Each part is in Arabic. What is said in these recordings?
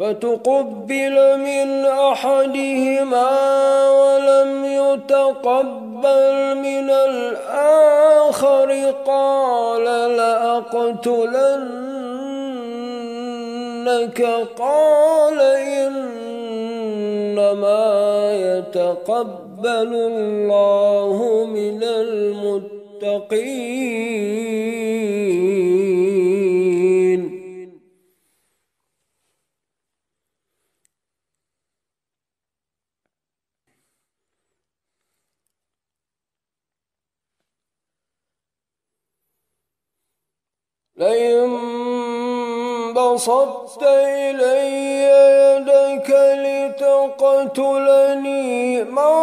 فتقبل من أحدهما ولم يتقبل من الآخر. قال لأقتلنك. قال إنما يتقبل الله من المتقين. لئن بسطت إلي يدك لتقتلني ما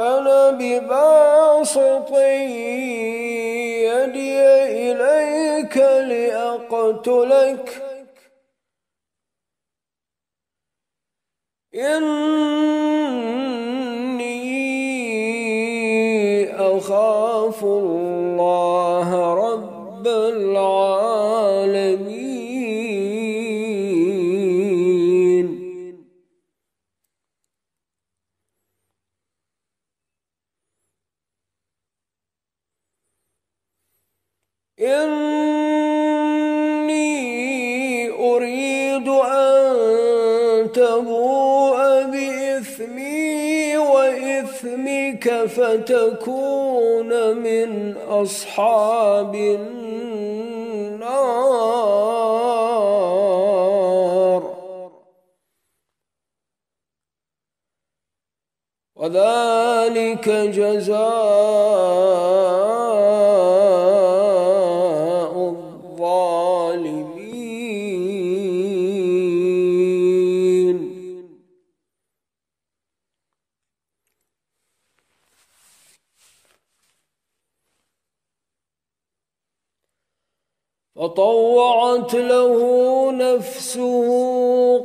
أنا بباسط يدي إليك لأقتلك. وإثمك فتكون من أصحاب النار. وذلك جزاء فطوعت له نفسه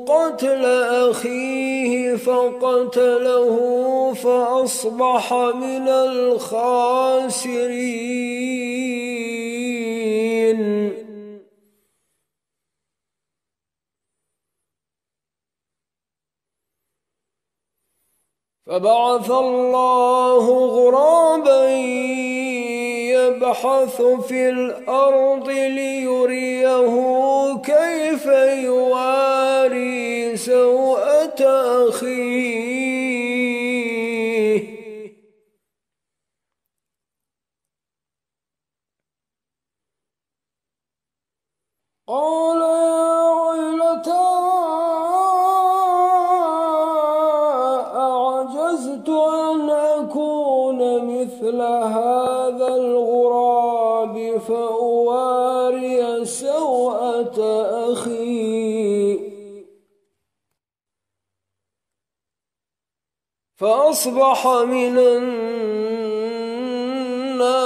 قتل أخيه فقتله فأصبح من الخاسرين. فبعث الله غرابا يبحث في الأرض ليريه كيف يواري سوءة أخيه. قال يا ويلتى أعجزت أن أكون مثل هذا الغراب فأواري سوءة أخي. فأصبح من النادمين.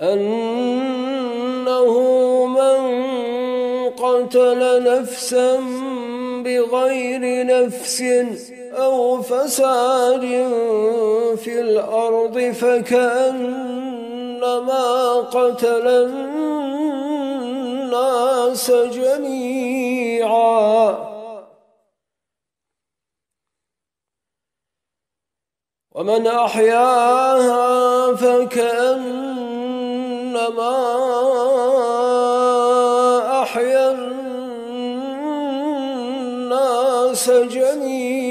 أنه من قتل نفسا بغير نفس أو فساد في الأرض فكأنما قتل الناس جميعا. ومن أحياها فكأنما أحيا الناس جميعا.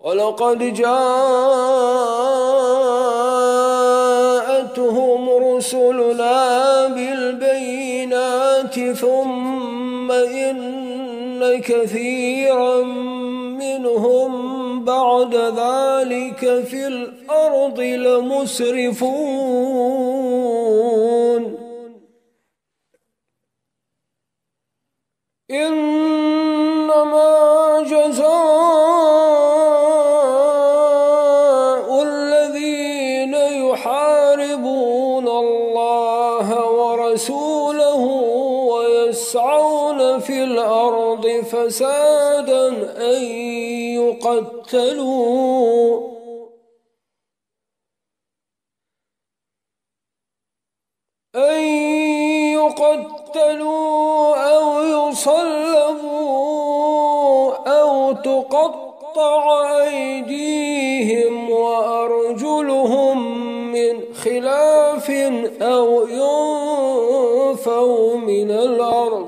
ولقد جاءتهم رسلنا بالبينات ثم إن كثيرا منهم بعد ذلك في الأرض لمسرفون. فسادا أن يقتلوا. أن يقتلوا أو يصلبوا أو تقطع أيديهم وأرجلهم من خلاف أو ينفوا من الأرض.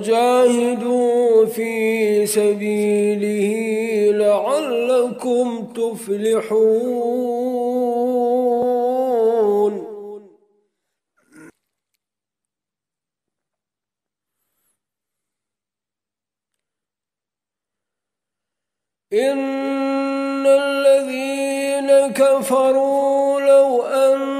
وجاهدوا في سبيله لعلكم تفلحون. إن الذين كفروا لو أن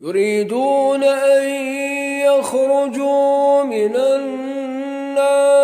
يريدون أن يخرجوا من النار.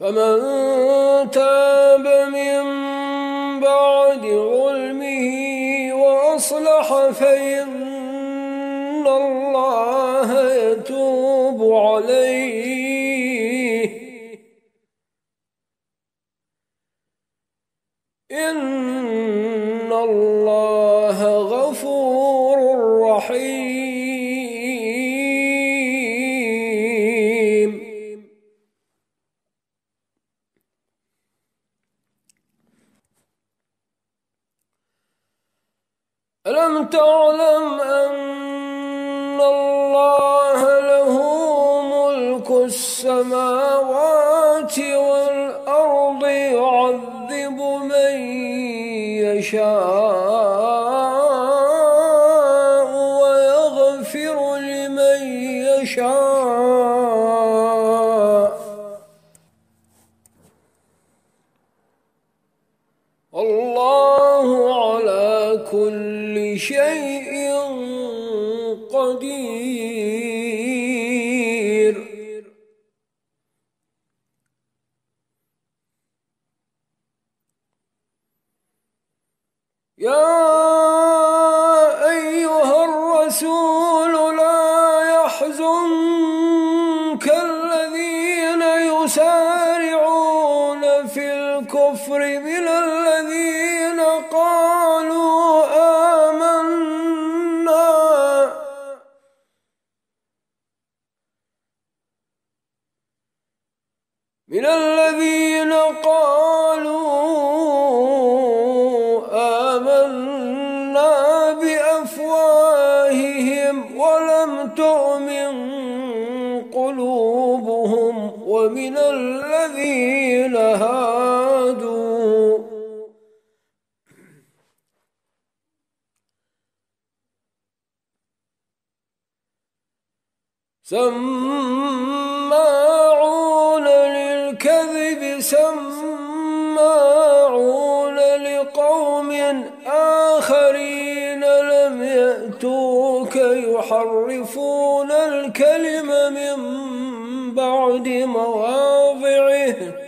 فمن تاب من بعد ظلمه وأصلح فإن الله يتوب عليه. إن ألم تعلم أن الله له ملك السماوات والأرض يعذب من يشاء؟ سماعون للكذب سماعون لقوم آخرين لم يأتوك يحرفون الكلم من بعد مواضعه.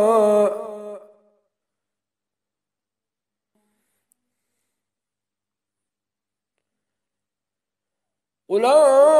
أولئك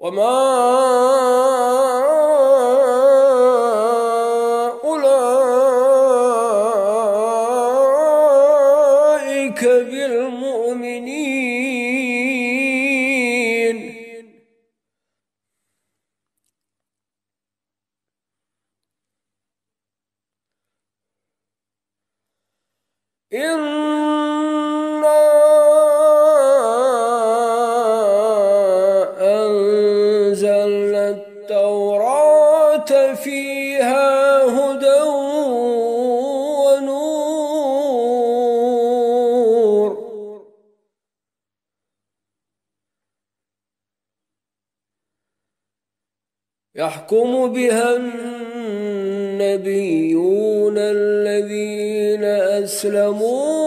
وما يحكم بها النبيون الذين أسلموا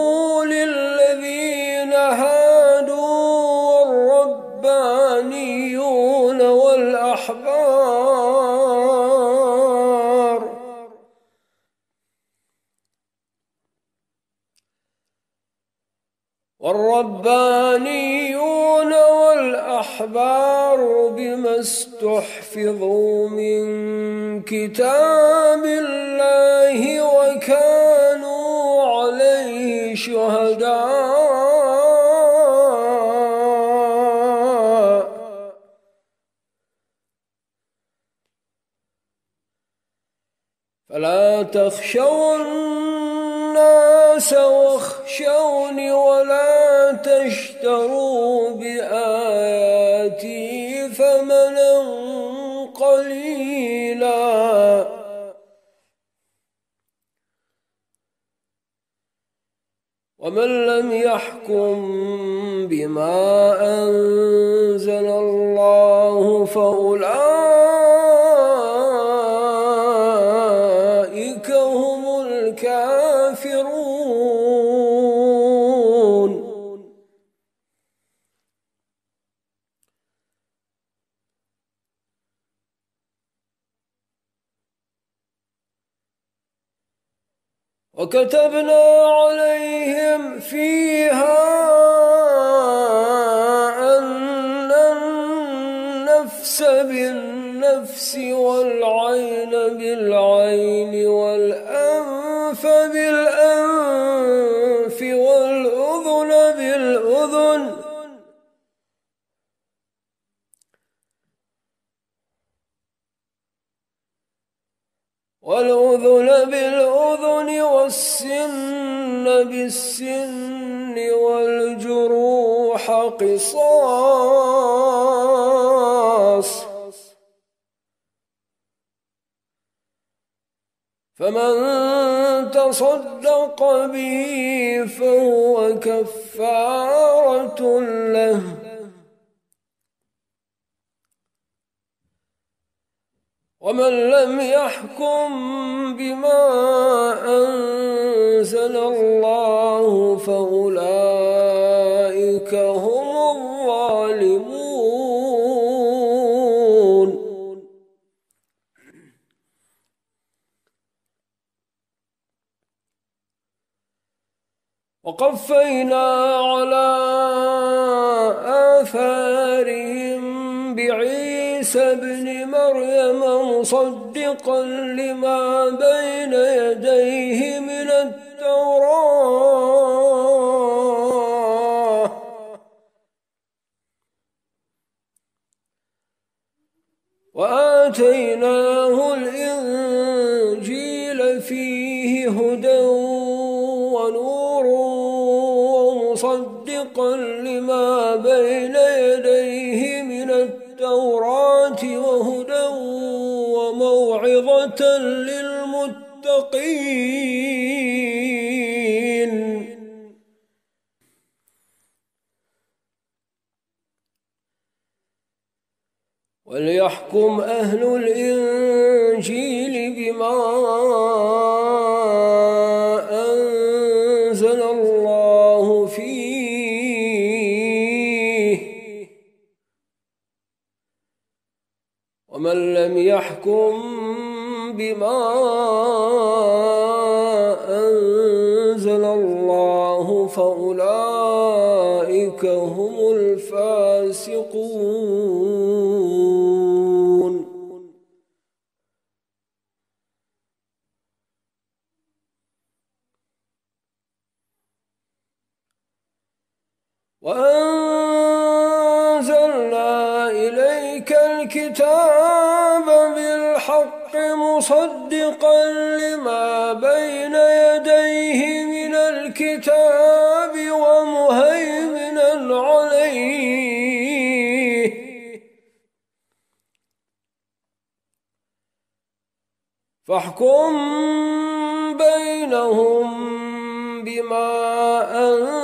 كتاب الله وكانوا عليه شهداء. فلا تخشوا الناس واخشوني ولا تشتروا بآياتي. ومن لم يحكم بما أنزل الله فأولئك وكتبنا عليهم فيها أن النفس بالنفس والعين بالعين والأنف والأذن بالأذن والسن بالسن والجروح قصاص. فمن تصدق به فهو كفارة له. ومن لم يحكم بما أنزل الله فأولئك هم الظالمون. وقفينا على آثارهم بعيسى ابن مريم مصدقا لما بين يديه من التوراة. وآتيناه ومن لم يحكم بما أنزل الله فأولئك هم الفاسقون. وأنزلنا الكتاب بالحق مصدقا لما بين يديه من الكتاب ومهيمنا عليه. فاحكم بينهم بما أنزل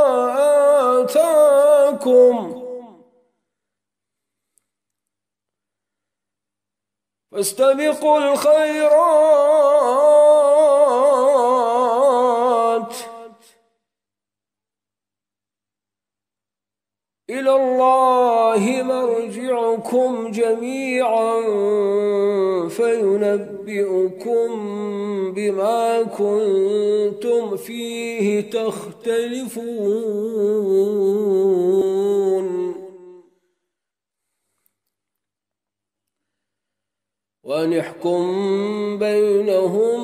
آتاكم فاستبقوا الخيرات إلى الله مرجعكم جميعا فينبئكم بما كنتم فيه تختلفون. وأن يحكم بينهم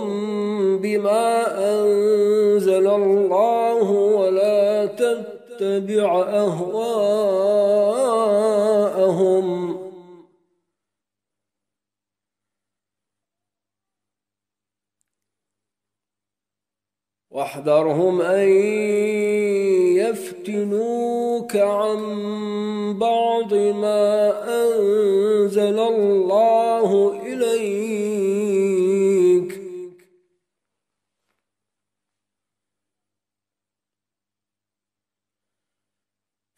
بما أنزل الله ولا تتبع أهواءهم واحذرهم أن يفتنوك عن بعض ما أنزل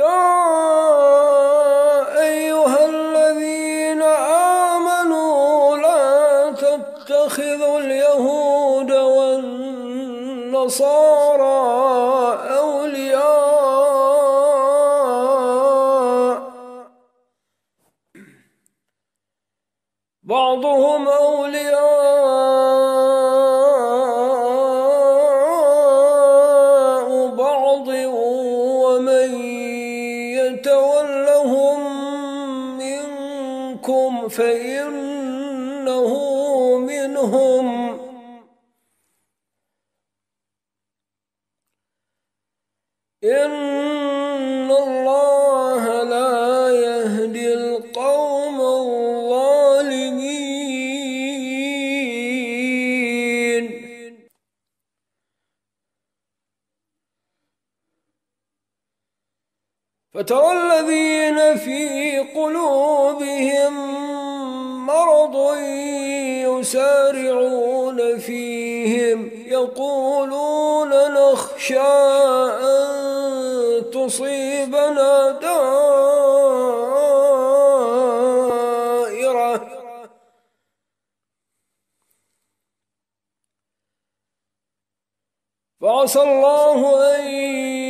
يا أيها الذين آمنوا لا تتخذوا اليهود والنصارى أولياء فترى الذين في قلوبهم مرض يسارعون فيهم يقولون نخشى أن تصيبنا دائرة. فعسى الله أن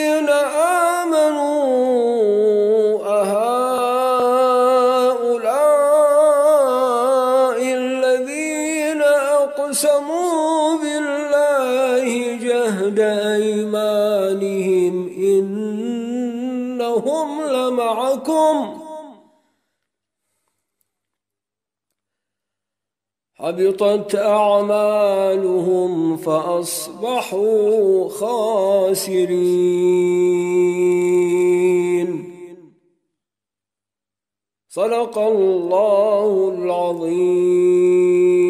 حبطت أعمالهم فأصبحوا خاسرين. صدق الله العظيم.